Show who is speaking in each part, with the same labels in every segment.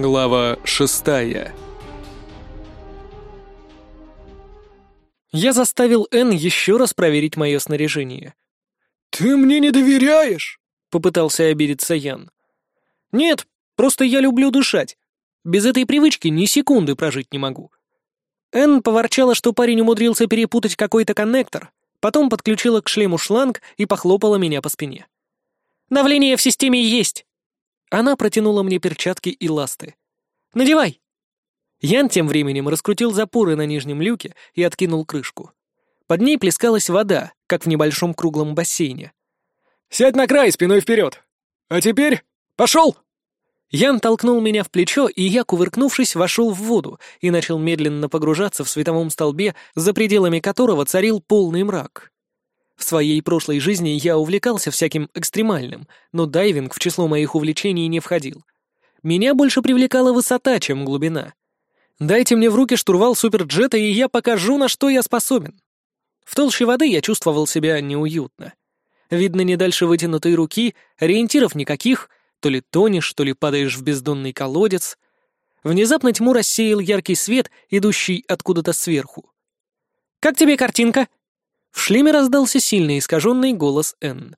Speaker 1: Глава шестая
Speaker 2: Я заставил Энн еще раз проверить мое снаряжение.
Speaker 3: «Ты мне не доверяешь?»
Speaker 2: — попытался обидеться Ян. «Нет, просто я люблю дышать. Без этой привычки ни секунды прожить не могу». Энн поворчала, что парень умудрился перепутать какой-то коннектор, потом подключила к шлему шланг и похлопала меня по спине. «Давление в системе есть!» Она протянула мне перчатки и ласты. «Надевай!» Ян тем временем раскрутил запоры на нижнем люке и откинул крышку. Под ней плескалась вода, как в небольшом круглом бассейне.
Speaker 3: «Сядь на край, спиной вперед! А теперь пошел!»
Speaker 2: Ян толкнул меня в плечо, и я, кувыркнувшись, вошел в воду и начал медленно погружаться в световом столбе, за пределами которого царил полный мрак. В своей прошлой жизни я увлекался всяким экстремальным, но дайвинг в число моих увлечений не входил. Меня больше привлекала высота, чем глубина. Дайте мне в руки штурвал суперджета, и я покажу, на что я способен. В толще воды я чувствовал себя неуютно. Видно, не дальше вытянутой руки, ориентиров никаких, то ли тонешь, то ли падаешь в бездонный колодец. Внезапно тьму рассеял яркий свет, идущий откуда-то сверху. «Как тебе картинка?» В шлеме раздался сильный искаженный голос Н.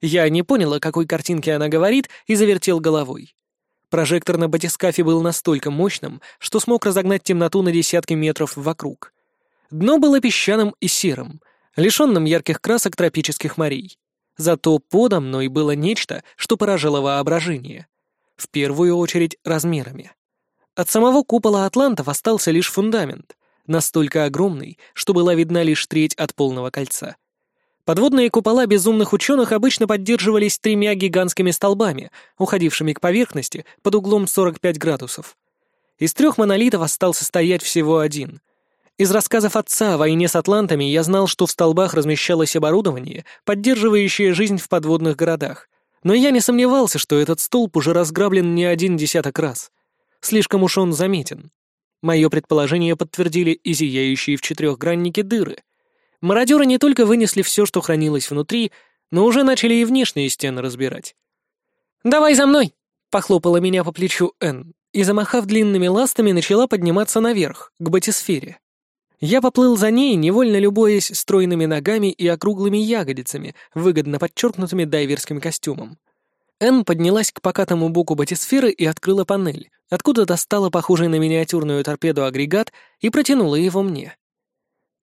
Speaker 2: Я не понял, о какой картинке она говорит, и завертел головой. Прожектор на батискафе был настолько мощным, что смог разогнать темноту на десятки метров вокруг. Дно было песчаным и серым, лишенным ярких красок тропических морей. Зато подо мной было нечто, что поражало воображение. В первую очередь размерами. От самого купола атлантов остался лишь фундамент, настолько огромный, что была видна лишь треть от полного кольца. Подводные купола безумных ученых обычно поддерживались тремя гигантскими столбами, уходившими к поверхности под углом 45 градусов. Из трех монолитов остался стоять всего один. Из рассказов отца о войне с атлантами я знал, что в столбах размещалось оборудование, поддерживающее жизнь в подводных городах. Но я не сомневался, что этот столб уже разграблен не один десяток раз. Слишком уж он заметен. Мое предположение подтвердили и зияющие в четырехграннике дыры. Мародеры не только вынесли все, что хранилось внутри, но уже начали и внешние стены разбирать. «Давай за мной!» — похлопала меня по плечу Энн и, замахав длинными ластами, начала подниматься наверх, к батисфере. Я поплыл за ней, невольно любуясь стройными ногами и округлыми ягодицами, выгодно подчеркнутыми дайверским костюмом. Энн поднялась к покатому боку батисферы и открыла панель, откуда достала похожий на миниатюрную торпеду агрегат и протянула его мне.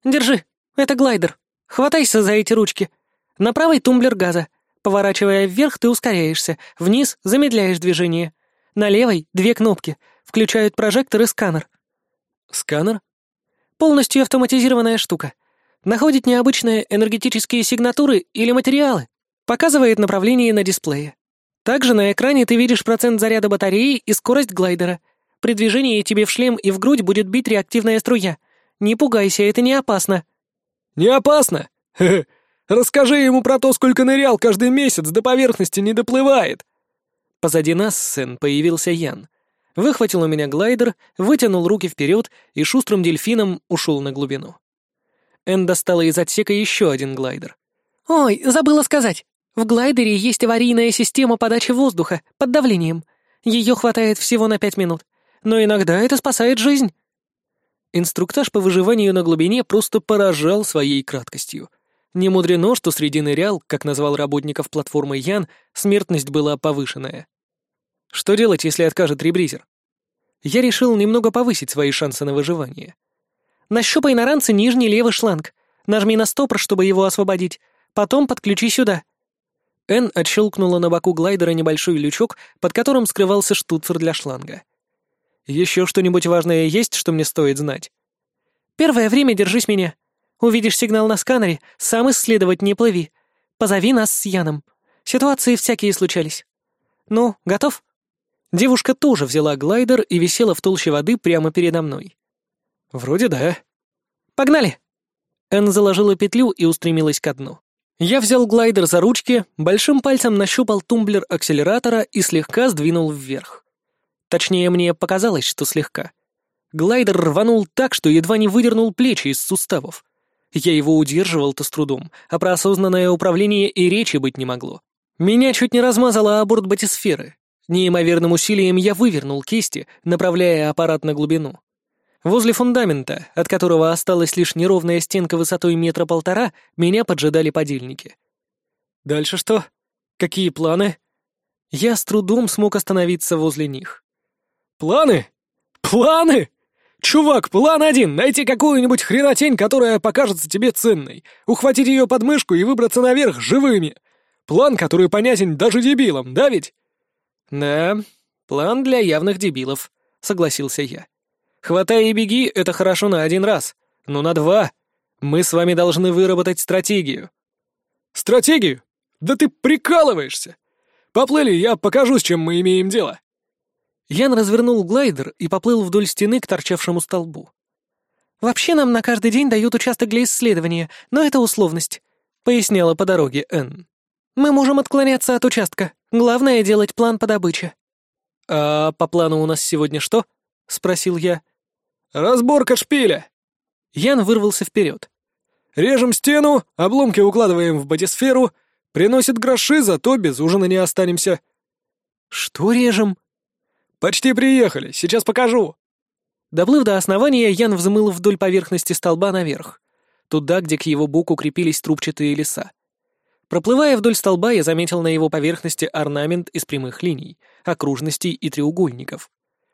Speaker 2: «Держи, это глайдер. Хватайся за эти ручки. На правой тумблер газа. Поворачивая вверх, ты ускоряешься, вниз замедляешь движение. На левой — две кнопки, включают прожектор и сканер».
Speaker 1: «Сканер?»
Speaker 2: Полностью автоматизированная штука. Находит необычные энергетические сигнатуры или материалы. Показывает направление на дисплее. Также на экране ты видишь процент заряда батареи и скорость глайдера. При движении тебе в шлем и в грудь будет бить реактивная струя. Не пугайся, это не опасно.
Speaker 3: Не опасно? Хе -хе. Расскажи ему про то, сколько нырял каждый месяц, до поверхности не доплывает.
Speaker 2: Позади нас, сын, появился Ян выхватил у меня глайдер, вытянул руки вперед и шустрым дельфином ушел на глубину. Эн достала из отсека еще один глайдер. «Ой, забыла сказать. В глайдере есть аварийная система подачи воздуха под давлением. Ее хватает всего на пять минут. Но иногда это спасает жизнь». Инструктаж по выживанию на глубине просто поражал своей краткостью. Не мудрено, что среди нырял, как назвал работников платформы Ян, смертность была повышенная. Что делать, если откажет ребризер? Я решил немного повысить свои шансы на выживание. Нащупай на ранце нижний левый шланг. Нажми на стопор, чтобы его освободить. Потом подключи сюда. Н отщелкнула на боку глайдера небольшой лючок, под которым скрывался штуцер для шланга. Еще что-нибудь важное есть, что мне стоит знать? Первое время держись меня. Увидишь сигнал на сканере, сам исследовать не плыви. Позови нас с Яном. Ситуации всякие случались. Ну, готов? Девушка тоже взяла глайдер и висела в толще воды прямо передо мной.
Speaker 1: «Вроде да».
Speaker 2: «Погнали!» Энн заложила петлю и устремилась ко дну. Я взял глайдер за ручки, большим пальцем нащупал тумблер акселератора и слегка сдвинул вверх. Точнее, мне показалось, что слегка. Глайдер рванул так, что едва не выдернул плечи из суставов. Я его удерживал-то с трудом, а про осознанное управление и речи быть не могло. Меня чуть не размазало о борт батисферы. Неимоверным усилием я вывернул кисти, направляя аппарат на глубину. Возле фундамента, от которого осталась лишь неровная стенка высотой метра полтора, меня поджидали подельники. Дальше что? Какие планы? Я с трудом смог остановиться возле них.
Speaker 3: Планы? Планы? Чувак, план один — найти какую-нибудь хренотень, которая покажется тебе ценной, ухватить ее под мышку и выбраться наверх живыми. План, который понятен даже дебилам, да ведь?
Speaker 2: Да, план для явных дебилов, согласился я. Хватай и беги — это хорошо на один раз, но на два. Мы с вами должны выработать стратегию.
Speaker 3: Стратегию? Да ты прикалываешься! Поплыли, я покажу, с чем мы имеем дело.
Speaker 2: Ян развернул глайдер и поплыл вдоль стены к торчавшему столбу. «Вообще нам на каждый день дают участок для исследования, но это условность», — поясняла по дороге Энн. «Мы можем отклоняться от участка. Главное — делать план по добыче».
Speaker 1: «А по плану у нас сегодня что?» — спросил я.
Speaker 3: «Разборка шпиля!»
Speaker 2: Ян вырвался вперед.
Speaker 3: «Режем стену, обломки укладываем в батисферу, приносит гроши, зато без ужина не останемся».
Speaker 2: «Что режем?»
Speaker 3: «Почти приехали, сейчас покажу».
Speaker 2: Доплыв до основания, Ян взмыл вдоль поверхности столба наверх, туда, где к его боку крепились трубчатые леса. Проплывая вдоль столба, я заметил на его поверхности орнамент из прямых линий, окружностей и треугольников.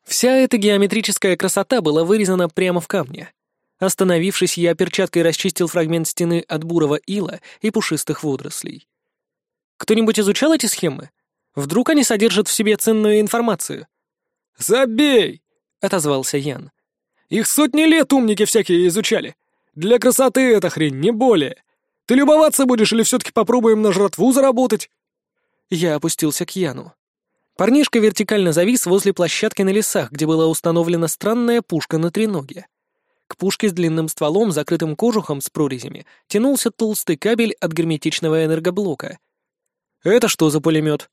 Speaker 2: Вся эта геометрическая красота была вырезана прямо в камне. Остановившись, я перчаткой расчистил фрагмент стены от бурого ила и пушистых водорослей. Кто-нибудь изучал эти схемы? Вдруг они содержат в себе ценную информацию?
Speaker 3: «Забей!» — отозвался Ян. «Их сотни лет умники всякие изучали. Для красоты эта хрень, не более. Ты любоваться будешь или все-таки попробуем на жратву заработать?»
Speaker 2: Я опустился к Яну. Парнишка вертикально завис возле площадки на лесах, где была установлена странная пушка на треноге. К пушке с длинным стволом, закрытым кожухом с прорезями, тянулся толстый кабель от герметичного энергоблока. «Это что за пулемет?»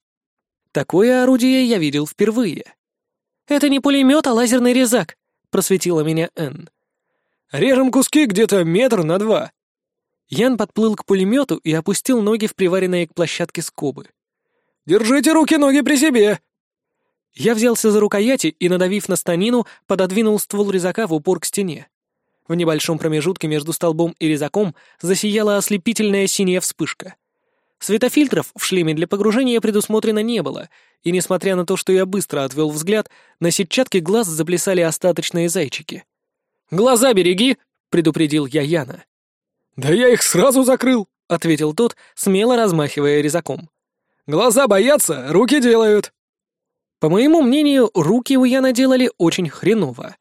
Speaker 2: Такое орудие я видел впервые. «Это не пулемет, а лазерный резак», — просветила меня Энн.
Speaker 3: «Режем куски где-то метр на два».
Speaker 2: Ян подплыл к пулемету и опустил ноги в приваренные к площадке скобы.
Speaker 3: «Держите руки-ноги при себе!»
Speaker 2: Я взялся за рукояти и, надавив на станину, пододвинул ствол резака в упор к стене. В небольшом промежутке между столбом и резаком засияла ослепительная синяя вспышка. Светофильтров в шлеме для погружения предусмотрено не было, и несмотря на то, что я быстро отвел взгляд, на сетчатке глаз заплясали остаточные зайчики. «Глаза береги!» — предупредил я Яна.
Speaker 3: «Да я их сразу закрыл!»
Speaker 2: — ответил тот, смело размахивая резаком.
Speaker 3: «Глаза боятся, руки делают!»
Speaker 2: По моему мнению, руки у Яна делали очень хреново.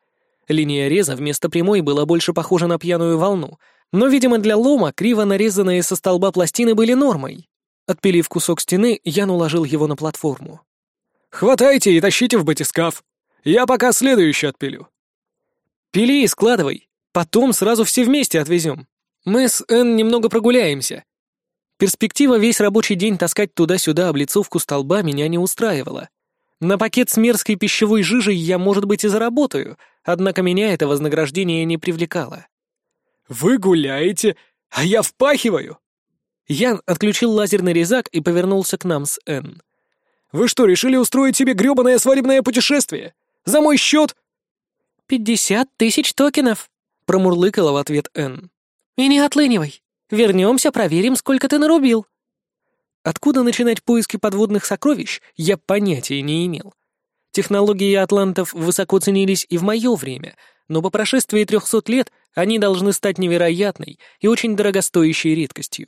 Speaker 2: Линия реза вместо прямой была больше похожа на пьяную волну, но, видимо, для лома криво нарезанные со столба пластины были нормой. Отпилив кусок стены, Ян уложил его на платформу.
Speaker 3: «Хватайте и тащите в батискаф. Я пока следующий отпилю».
Speaker 2: «Пили и складывай. Потом сразу все вместе отвезем. Мы с Энн немного прогуляемся». Перспектива весь рабочий день таскать туда-сюда облицовку столба меня не устраивала. На пакет с мерзкой пищевой жижей я, может быть, и заработаю, однако меня это вознаграждение не привлекало.
Speaker 3: «Вы гуляете, а я впахиваю!»
Speaker 2: Ян отключил лазерный резак и повернулся к нам с Энн.
Speaker 3: «Вы что, решили устроить себе грёбаное свадебное путешествие? За мой счет?»
Speaker 2: «Пятьдесят тысяч токенов», — промурлыкала в ответ Энн. «И не отлынивай. Вернемся, проверим, сколько ты нарубил». Откуда начинать поиски подводных сокровищ, я понятия не имел. Технологии атлантов высоко ценились и в мое время, но по прошествии трехсот лет они должны стать невероятной и очень дорогостоящей редкостью.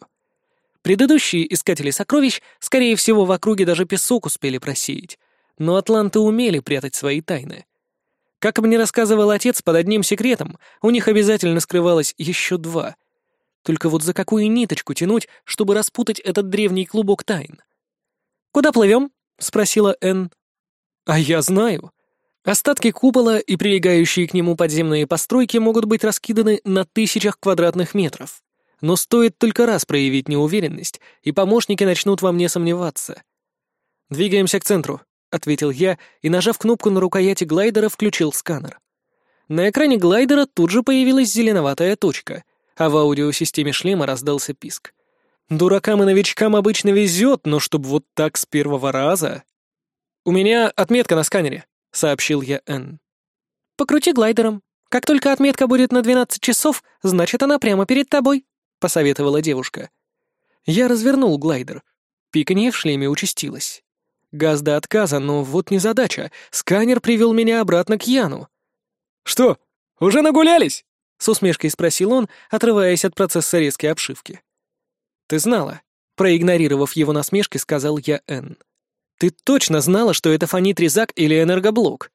Speaker 2: Предыдущие искатели сокровищ, скорее всего, в округе даже песок успели просеять, но атланты умели прятать свои тайны. Как мне рассказывал отец, под одним секретом у них обязательно скрывалось еще два. Только вот за какую ниточку тянуть, чтобы распутать этот древний клубок тайн? «Куда плывем?» — спросила Энн. «А я знаю», Остатки купола и прилегающие к нему подземные постройки могут быть раскиданы на тысячах квадратных метров. Но стоит только раз проявить неуверенность, и помощники начнут во мне сомневаться. «Двигаемся к центру», — ответил я и, нажав кнопку на рукояти глайдера, включил сканер. На экране глайдера тут же появилась зеленоватая точка, а в аудиосистеме шлема раздался писк. Дуракам и новичкам обычно везет, но чтоб вот так с первого раза... «У меня отметка на сканере», — сообщил я Энн.
Speaker 1: «Покрути глайдером. Как только отметка будет на 12 часов, значит, она прямо перед тобой», — посоветовала девушка.
Speaker 2: Я развернул глайдер. Пиканье в шлеме участилось. Газ до отказа, но вот незадача. Сканер привел меня обратно к Яну.
Speaker 3: «Что, уже нагулялись?»
Speaker 2: — с усмешкой спросил он, отрываясь от процесса резкой обшивки. «Ты знала?» — проигнорировав его насмешки, сказал я Энн. «Ты точно знала, что это фонит резак или энергоблок?»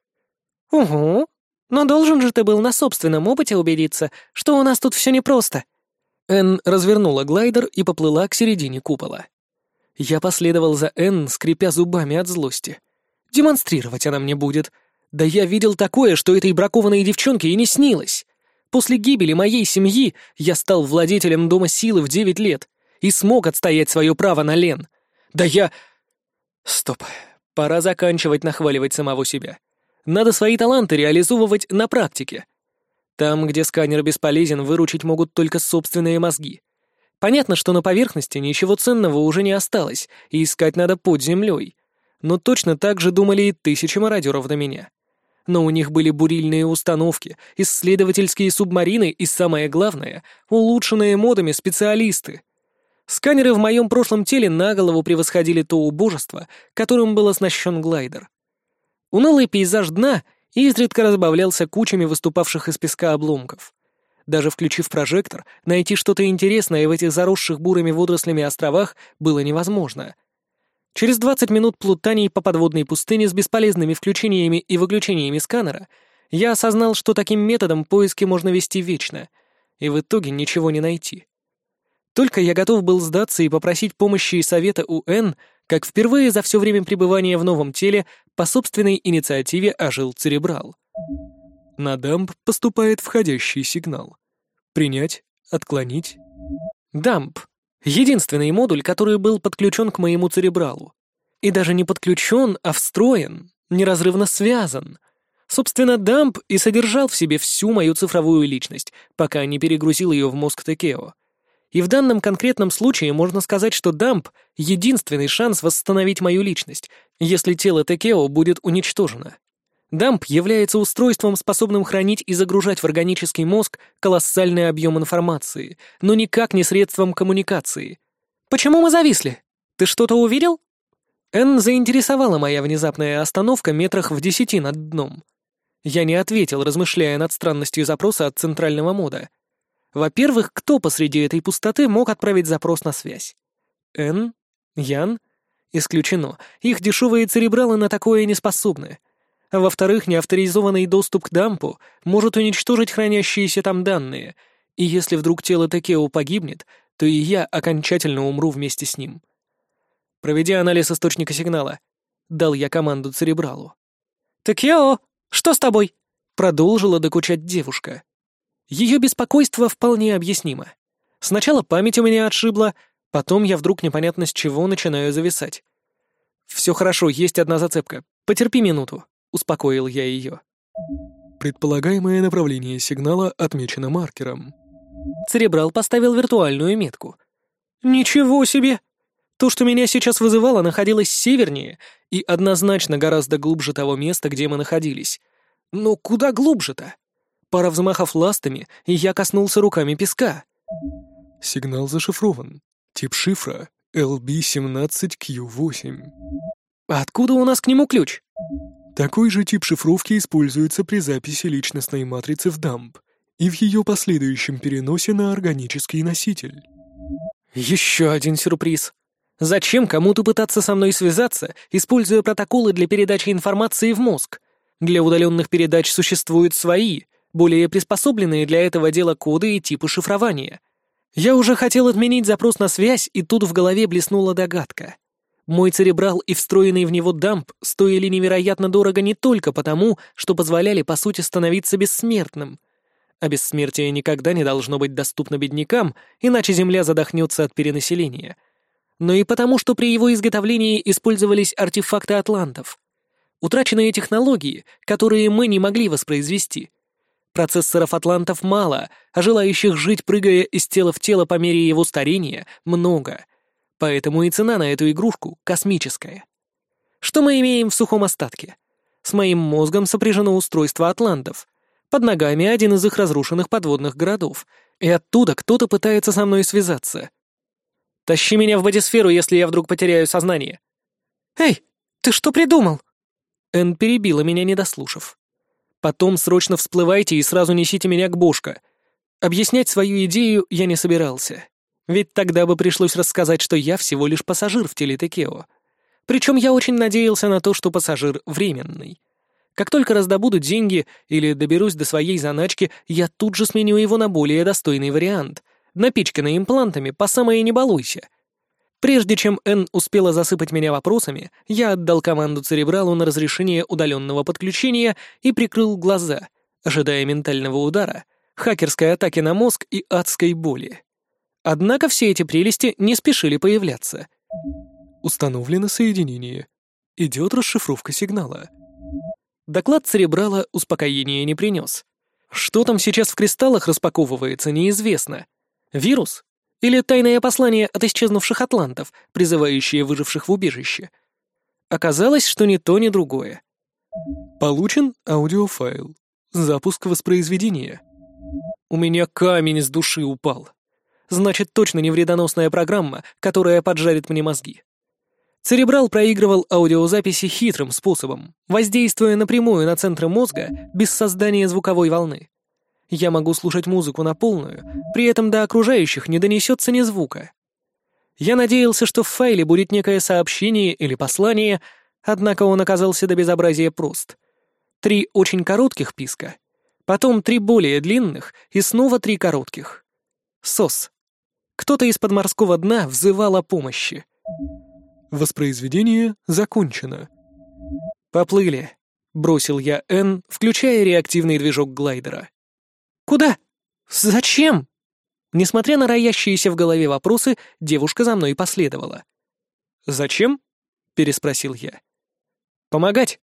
Speaker 1: «Угу. Но должен же ты был на собственном опыте убедиться, что у нас тут все непросто».
Speaker 2: Энн развернула глайдер и поплыла к середине купола. Я последовал за Энн, скрипя зубами от злости. Демонстрировать она мне будет. Да я видел такое, что этой бракованной девчонке и не снилось. После гибели моей семьи я стал владетелем Дома Силы в девять лет и смог отстоять свое право на Лен. Да я... Стоп. Пора заканчивать нахваливать самого себя. Надо свои таланты реализовывать на практике. Там, где сканер бесполезен, выручить могут только собственные мозги. Понятно, что на поверхности ничего ценного уже не осталось, и искать надо под землей. Но точно так же думали и тысячи мародеров до меня. Но у них были бурильные установки, исследовательские субмарины и, самое главное, улучшенные модами специалисты. Сканеры в моем прошлом теле на голову превосходили то убожество, которым был оснащен глайдер. Унылый пейзаж дна изредка разбавлялся кучами выступавших из песка обломков. Даже включив прожектор, найти что-то интересное в этих заросших бурыми водорослями островах было невозможно. Через 20 минут плутаний по подводной пустыне с бесполезными включениями и выключениями сканера я осознал, что таким методом поиски можно вести вечно, и в итоге ничего не найти. Только я готов был сдаться и попросить помощи и совета у Н, как впервые за все время пребывания в новом теле по собственной инициативе ожил Церебрал. На дамп поступает входящий сигнал. Принять, отклонить. Дамп — единственный модуль, который был подключен к моему церебралу. И даже не подключен, а встроен, неразрывно связан. Собственно, дамп и содержал в себе всю мою цифровую личность, пока не перегрузил ее в мозг Текео. И в данном конкретном случае можно сказать, что дамп — единственный шанс восстановить мою личность, если тело Текео будет уничтожено. Дамп является устройством, способным хранить и загружать в органический мозг колоссальный объем информации, но никак не средством коммуникации. «Почему мы зависли? Ты что-то увидел?» Н заинтересовала моя внезапная остановка метрах в десяти над дном. Я не ответил, размышляя над странностью запроса от центрального мода. Во-первых, кто посреди этой пустоты мог отправить запрос на связь? Н? Ян? Исключено. Их дешевые церебралы на такое не способны. А во-вторых, неавторизованный доступ к дампу может уничтожить хранящиеся там данные, и если вдруг тело Текео погибнет, то и я окончательно умру вместе с ним. Проведя анализ источника сигнала, дал я команду Церебралу. «Текео, что с тобой?» — продолжила докучать девушка. Ее беспокойство вполне объяснимо. Сначала память у меня отшибла, потом я вдруг непонятно с чего начинаю зависать. «Все хорошо, есть одна зацепка. Потерпи минуту», — успокоил я ее.
Speaker 3: Предполагаемое направление сигнала отмечено маркером.
Speaker 2: Церебрал поставил виртуальную метку. «Ничего себе! То, что меня сейчас вызывало, находилось севернее и однозначно гораздо глубже того места, где мы находились. Но куда глубже-то? Пара взмахов ластами, и я коснулся руками песка.
Speaker 3: Сигнал зашифрован. Тип шифра LB17Q8.
Speaker 2: А откуда у нас к нему ключ?
Speaker 3: Такой же тип шифровки используется при записи личностной матрицы в дамп и в ее последующем переносе на органический носитель.
Speaker 2: Еще один сюрприз. Зачем кому-то пытаться со мной связаться, используя протоколы для передачи информации в мозг? Для удаленных передач существуют свои, более приспособленные для этого дела коды и типы шифрования. Я уже хотел отменить запрос на связь, и тут в голове блеснула догадка. Мой церебрал и встроенный в него дамп стоили невероятно дорого не только потому, что позволяли, по сути, становиться бессмертным. А бессмертие никогда не должно быть доступно беднякам, иначе Земля задохнется от перенаселения. Но и потому, что при его изготовлении использовались артефакты атлантов. Утраченные технологии, которые мы не могли воспроизвести. Процессоров атлантов мало, а желающих жить, прыгая из тела в тело по мере его старения, много — Поэтому и цена на эту игрушку космическая. Что мы имеем в сухом остатке? С моим мозгом сопряжено устройство атлантов. Под ногами один из их разрушенных подводных городов. И оттуда кто-то пытается со мной связаться. Тащи меня в бодисферу, если я вдруг потеряю сознание.
Speaker 1: «Эй, ты что придумал?»
Speaker 2: Эн перебила меня, не дослушав. «Потом срочно всплывайте и сразу несите меня к Бошко». Объяснять свою идею я не собирался. Ведь тогда бы пришлось рассказать, что я всего лишь пассажир в теле Текео. Причем я очень надеялся на то, что пассажир временный. Как только раздобуду деньги или доберусь до своей заначки, я тут же сменю его на более достойный вариант, напичканный имплантами по самое не балуйся. Прежде чем Н успела засыпать меня вопросами, я отдал команду Церебралу на разрешение удаленного подключения и прикрыл глаза, ожидая ментального удара, хакерской атаки на мозг и адской боли. Однако все эти прелести не спешили появляться.
Speaker 3: Установлено соединение. Идет расшифровка сигнала.
Speaker 2: Доклад Церебрала успокоения не принес. Что там сейчас в кристаллах распаковывается, неизвестно. Вирус? Или тайное послание от исчезнувших атлантов, призывающее выживших в убежище? Оказалось, что ни то, ни другое.
Speaker 3: Получен аудиофайл. Запуск воспроизведения.
Speaker 2: У меня камень с души упал. Значит, точно не вредоносная программа, которая поджарит мне мозги. Церебрал проигрывал аудиозаписи хитрым способом, воздействуя напрямую на центры мозга без создания звуковой волны. Я могу слушать музыку на полную, при этом до окружающих не донесется ни звука. Я надеялся, что в файле будет некое сообщение или послание, однако он оказался до безобразия прост. Три очень коротких писка, потом три более длинных и снова три коротких. СОС. Кто-то из подморского дна взывал о помощи.
Speaker 3: Воспроизведение закончено.
Speaker 2: «Поплыли», — бросил я Н, включая реактивный движок глайдера.
Speaker 1: «Куда? Зачем?»
Speaker 2: Несмотря на роящиеся в голове вопросы, девушка за мной последовала. «Зачем?» — переспросил я. «Помогать.